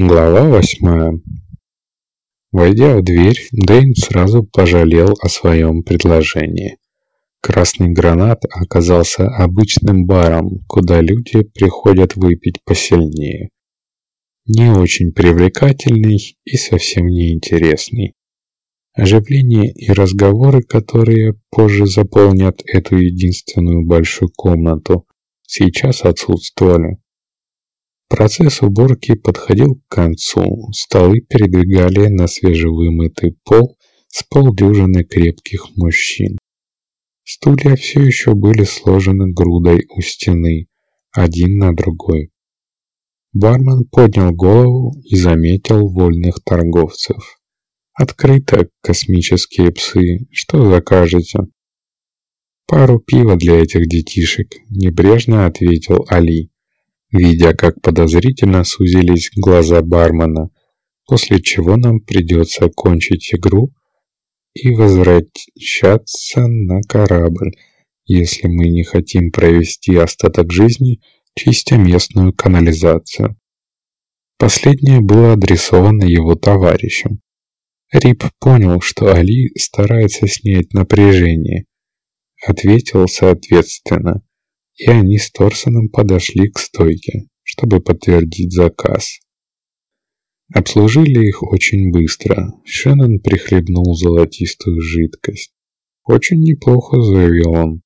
Глава восьмая Войдя в дверь, Дэйн сразу пожалел о своем предложении. Красный гранат оказался обычным баром, куда люди приходят выпить посильнее. Не очень привлекательный и совсем не интересный. Оживление и разговоры, которые позже заполнят эту единственную большую комнату, сейчас отсутствовали. Процесс уборки подходил к концу. Столы передвигали на свежевымытый пол с полдюжины крепких мужчин. Стулья все еще были сложены грудой у стены, один на другой. Бармен поднял голову и заметил вольных торговцев. «Открыто, космические псы. Что закажете?» «Пару пива для этих детишек», — небрежно ответил Али видя, как подозрительно сузились глаза бармена, после чего нам придется кончить игру и возвращаться на корабль, если мы не хотим провести остаток жизни, чистя местную канализацию. Последнее было адресовано его товарищам. Рип понял, что Али старается снять напряжение. Ответил соответственно и они с Торсоном подошли к стойке, чтобы подтвердить заказ. Обслужили их очень быстро. Шеннон прихлебнул золотистую жидкость. «Очень неплохо», — заявил он.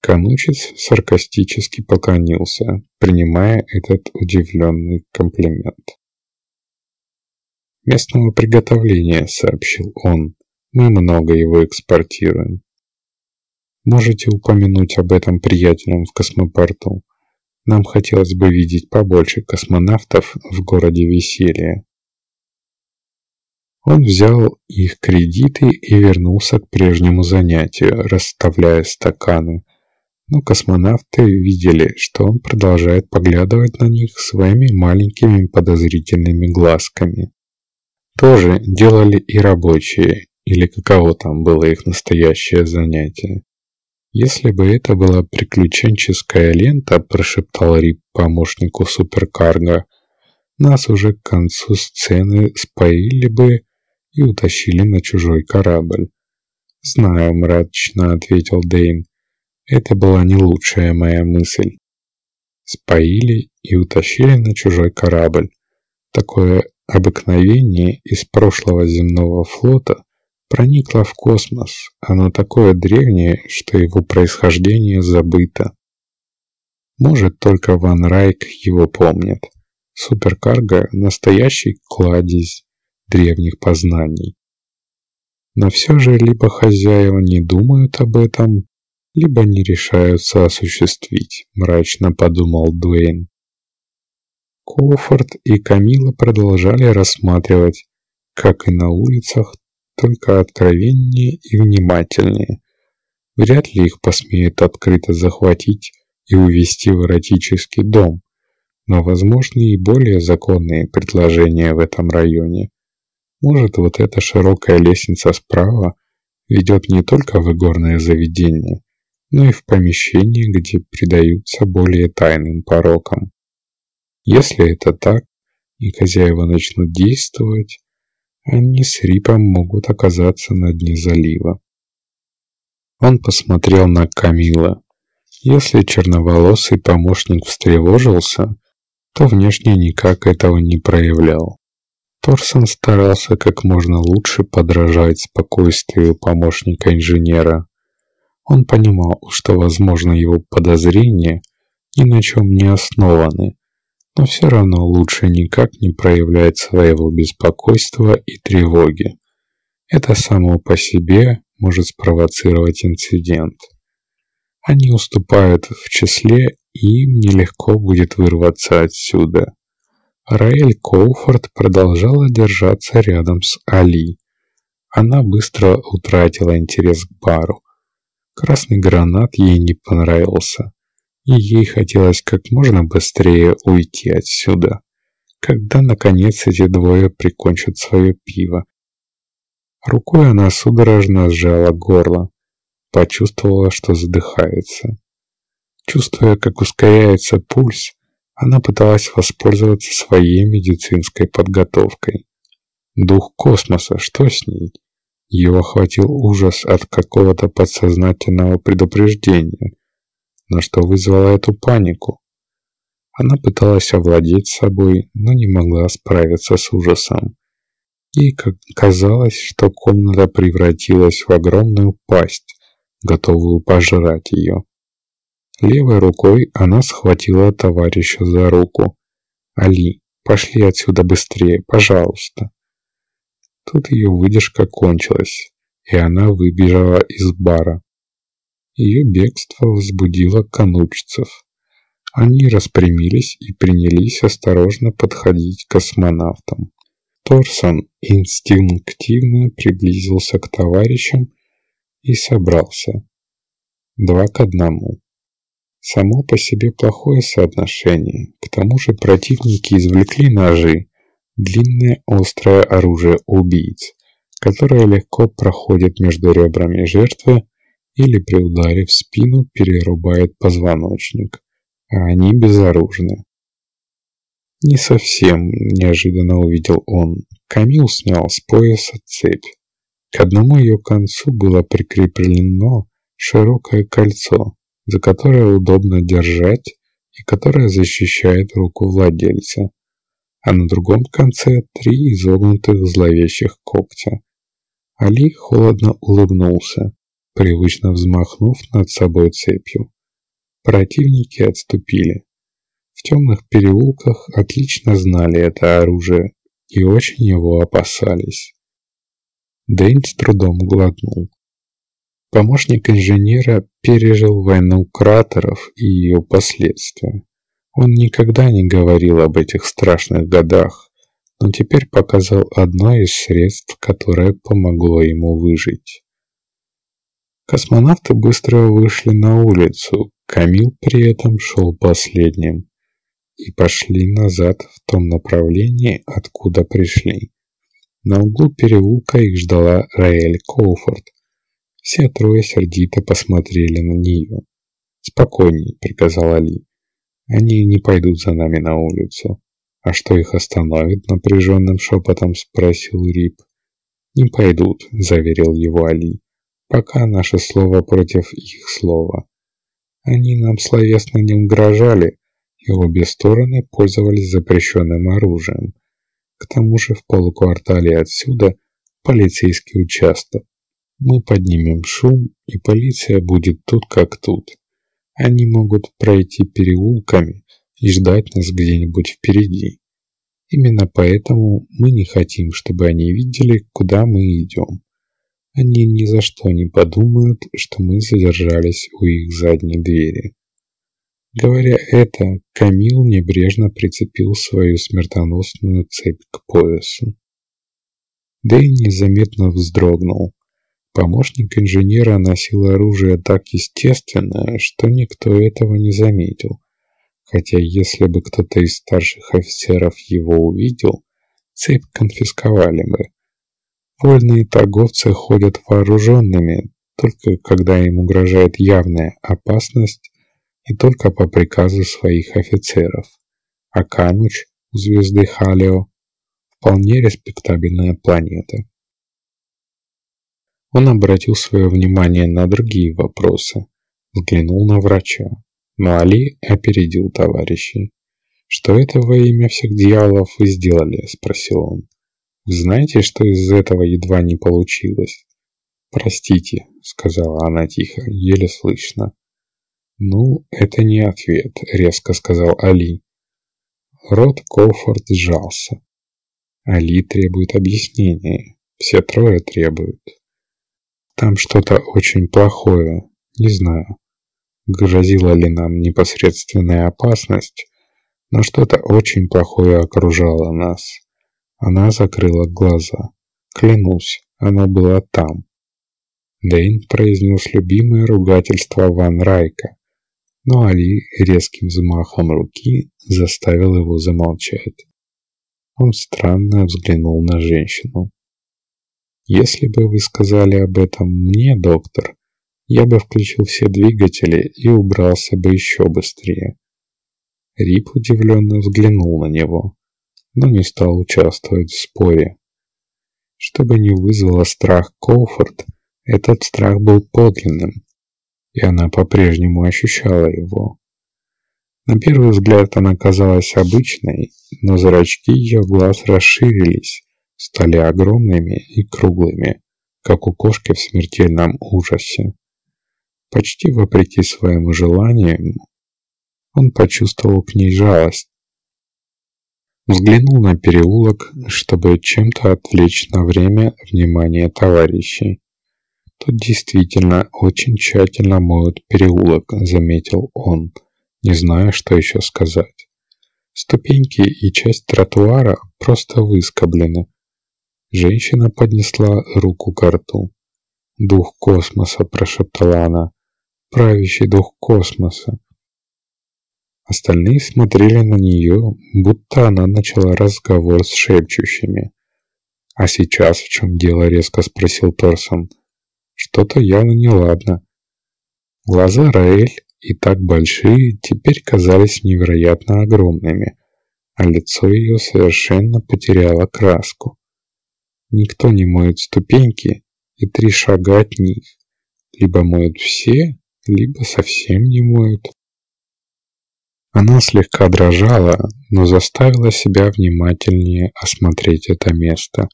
Канучец саркастически поклонился, принимая этот удивленный комплимент. «Местного приготовления», — сообщил он. «Мы много его экспортируем. Можете упомянуть об этом приятелям в космопорту. Нам хотелось бы видеть побольше космонавтов в городе веселья. Он взял их кредиты и вернулся к прежнему занятию, расставляя стаканы. Но космонавты видели, что он продолжает поглядывать на них своими маленькими подозрительными глазками. Тоже делали и рабочие, или каково там было их настоящее занятие. «Если бы это была приключенческая лента», – прошептал Рип помощнику суперкарго, – «нас уже к концу сцены споили бы и утащили на чужой корабль». «Знаю», – мрачно ответил Дейн. «Это была не лучшая моя мысль». Споили и утащили на чужой корабль. Такое обыкновение из прошлого земного флота проникло в космос. Оно такое древнее, что его происхождение забыто. Может, только Ван Райк его помнит. Суперкарго – настоящий кладезь древних познаний. Но все же либо хозяева не думают об этом, либо не решаются осуществить, мрачно подумал Дуэйн. Коуфорд и Камила продолжали рассматривать, как и на улицах, только откровеннее и внимательнее. Вряд ли их посмеют открыто захватить и увезти в эротический дом, но возможны и более законные предложения в этом районе. Может, вот эта широкая лестница справа ведет не только в игорное заведение, но и в помещение, где предаются более тайным порокам. Если это так, и хозяева начнут действовать, они с Рипом могут оказаться на дне залива. Он посмотрел на Камила. Если черноволосый помощник встревожился, то внешне никак этого не проявлял. Торсон старался как можно лучше подражать спокойствию помощника инженера. Он понимал, что, возможно, его подозрения ни на чем не основаны, но все равно лучше никак не проявлять своего беспокойства и тревоги. Это само по себе может спровоцировать инцидент. Они уступают в числе, и им нелегко будет вырваться отсюда. Раэль Коуфорд продолжала держаться рядом с Али. Она быстро утратила интерес к бару. Красный гранат ей не понравился и ей хотелось как можно быстрее уйти отсюда, когда, наконец, эти двое прикончат свое пиво. Рукой она судорожно сжала горло, почувствовала, что задыхается. Чувствуя, как ускоряется пульс, Она пыталась воспользоваться своей медицинской подготовкой. Дух космоса, что с ней? Ее охватил ужас от какого-то подсознательного предупреждения. Но что вызвало эту панику? Она пыталась овладеть собой, но не могла справиться с ужасом. Ей казалось, что комната превратилась в огромную пасть, готовую пожрать ее. Левой рукой она схватила товарища за руку. «Али, пошли отсюда быстрее, пожалуйста!» Тут ее выдержка кончилась, и она выбежала из бара. Ее бегство возбудило канучцев. Они распрямились и принялись осторожно подходить к космонавтам. Торсон инстинктивно приблизился к товарищам и собрался. Два к одному. Само по себе плохое соотношение. К тому же противники извлекли ножи, длинное острое оружие убийц, которое легко проходит между ребрами жертвы или при ударе в спину перерубает позвоночник, а они безоружны. Не совсем неожиданно увидел он. Камил снял с пояса цепь. К одному ее концу было прикреплено широкое кольцо, за которое удобно держать и которое защищает руку владельца, а на другом конце три изогнутых зловещих когтя. Али холодно улыбнулся, привычно взмахнув над собой цепью. Противники отступили. В темных переулках отлично знали это оружие и очень его опасались. Дэйн с трудом глотнул. Помощник инженера пережил войну кратеров и ее последствия. Он никогда не говорил об этих страшных годах, но теперь показал одно из средств, которое помогло ему выжить. Космонавты быстро вышли на улицу, Камил при этом шел последним и пошли назад в том направлении, откуда пришли. На углу переулка их ждала Раэль Коуфорд. Все трое сердито посмотрели на нее. «Спокойней», — приказал Али. «Они не пойдут за нами на улицу». «А что их остановит?» — напряженным шепотом спросил Рип. «Не пойдут», — заверил его Али. «Пока наше слово против их слова. Они нам словесно не угрожали, и обе стороны пользовались запрещенным оружием. К тому же в полуквартале отсюда полицейский участок. Мы поднимем шум, и полиция будет тут как тут. Они могут пройти переулками и ждать нас где-нибудь впереди. Именно поэтому мы не хотим, чтобы они видели, куда мы идем. Они ни за что не подумают, что мы задержались у их задней двери. Говоря это, Камил небрежно прицепил свою смертоносную цепь к поясу. Дэйн незаметно вздрогнул. Помощник инженера носил оружие так естественно, что никто этого не заметил. Хотя если бы кто-то из старших офицеров его увидел, цепь конфисковали бы. Вольные торговцы ходят вооруженными, только когда им угрожает явная опасность и только по приказу своих офицеров. А Кануч у звезды Халио вполне респектабельная планета. Он обратил свое внимание на другие вопросы, взглянул на врача, но Али опередил товарищей. «Что это во имя всех дьяволов вы сделали?» – спросил он. «Вы знаете, что из этого едва не получилось?» «Простите», – сказала она тихо, еле слышно. «Ну, это не ответ», — резко сказал Али. Рот Кофорд сжался. Али требует объяснения. Все трое требуют. Там что-то очень плохое. Не знаю, грозила ли нам непосредственная опасность, но что-то очень плохое окружало нас. Она закрыла глаза. Клянусь, оно было там. Дэйн произнес любимое ругательство Ван Райка но Али резким взмахом руки заставил его замолчать. Он странно взглянул на женщину. «Если бы вы сказали об этом мне, доктор, я бы включил все двигатели и убрался бы еще быстрее». Рип удивленно взглянул на него, но не стал участвовать в споре. Чтобы не вызвало страх Коуфорд, этот страх был подлинным, и она по-прежнему ощущала его. На первый взгляд она казалась обычной, но зрачки ее глаз расширились, стали огромными и круглыми, как у кошки в смертельном ужасе. Почти вопреки своему желанию, он почувствовал к ней жалость. Взглянул на переулок, чтобы чем-то отвлечь на время внимание товарищей. Тут действительно очень тщательно моют переулок, заметил он, не зная, что еще сказать. Ступеньки и часть тротуара просто выскоблены. Женщина поднесла руку к рту. «Дух космоса», — прошептала она. «Правящий дух космоса». Остальные смотрели на нее, будто она начала разговор с шепчущими. «А сейчас в чем дело?» — резко спросил Торсон. Что-то явно неладно. Глаза Раэль, и так большие, теперь казались невероятно огромными, а лицо ее совершенно потеряло краску. Никто не моет ступеньки и три шага от них. Либо моют все, либо совсем не моют. Она слегка дрожала, но заставила себя внимательнее осмотреть это место.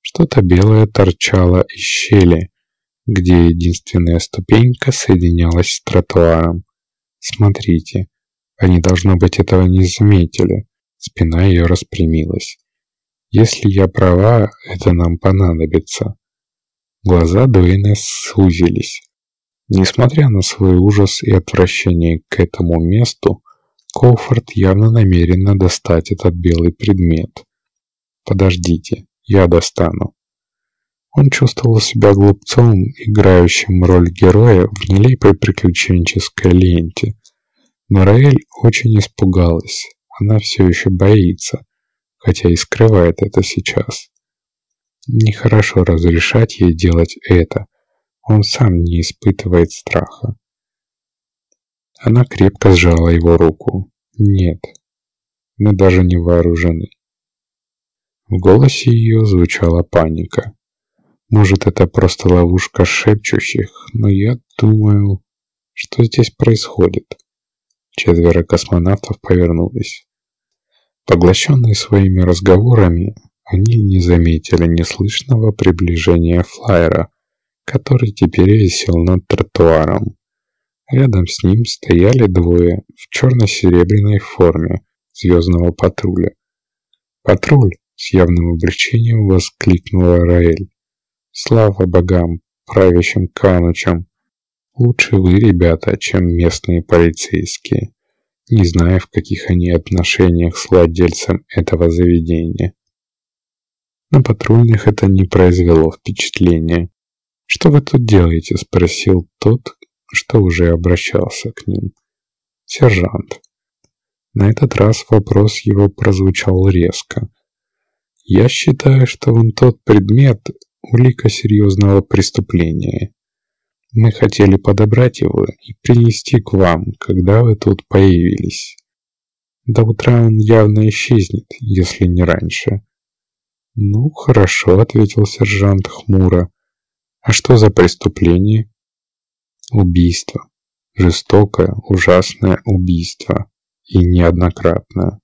Что-то белое торчало из щели, где единственная ступенька соединялась с тротуаром. Смотрите, они, должно быть, этого не заметили. Спина ее распрямилась. Если я права, это нам понадобится. Глаза Дуэйна сузились. Несмотря на свой ужас и отвращение к этому месту, Коуфорд явно намеренно достать этот белый предмет. «Подождите, я достану». Он чувствовал себя глупцом, играющим роль героя в нелепой приключенческой ленте. Но Раэль очень испугалась. Она все еще боится, хотя и скрывает это сейчас. Нехорошо разрешать ей делать это. Он сам не испытывает страха. Она крепко сжала его руку. «Нет, мы даже не вооружены». В голосе ее звучала паника. Может, это просто ловушка шепчущих, но я думаю, что здесь происходит. Четверо космонавтов повернулись. Поглощенные своими разговорами, они не заметили неслышного приближения флайера, который теперь висел над тротуаром. Рядом с ним стояли двое в черно-серебряной форме звездного патруля. «Патруль!» — с явным облегчением воскликнула Раэль. Слава богам, правящим канучам. Лучше вы, ребята, чем местные полицейские. Не знаю, в каких они отношениях с владельцем этого заведения. На патрульных это не произвело впечатления. «Что вы тут делаете?» – спросил тот, что уже обращался к ним. «Сержант». На этот раз вопрос его прозвучал резко. «Я считаю, что вон тот предмет, улика серьезного преступления. Мы хотели подобрать его и принести к вам, когда вы тут появились. До утра он явно исчезнет, если не раньше. Ну, хорошо, ответил сержант хмуро. А что за преступление? Убийство. Жестокое, ужасное убийство. И неоднократное.